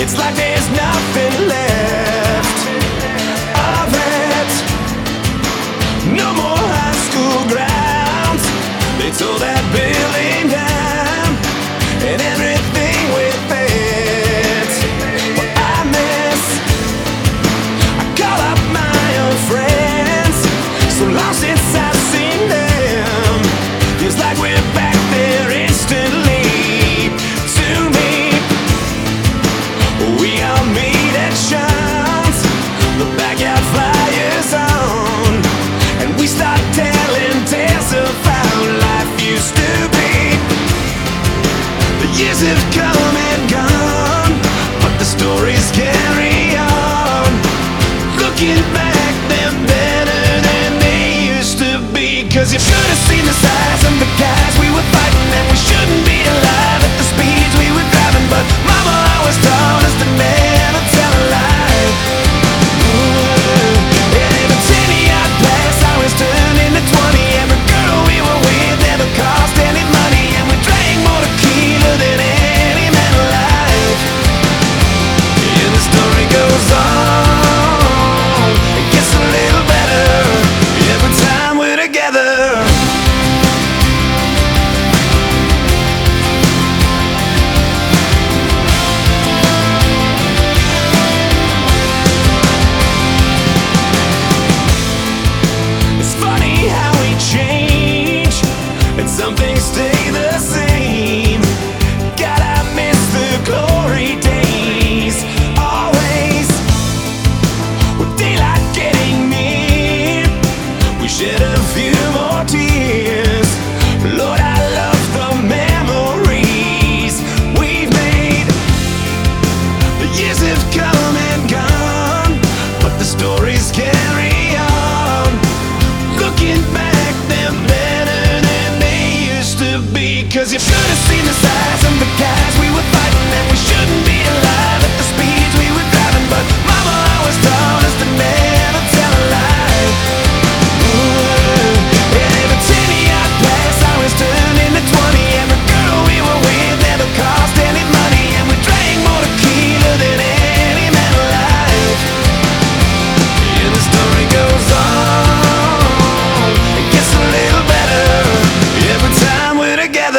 It's like there's nothing left of it. No more high school grounds. They tore that building down, and everything with it. What I miss, I call up my old friends. So long since I've seen them. cause you're Cause you've should have seen the size of the guy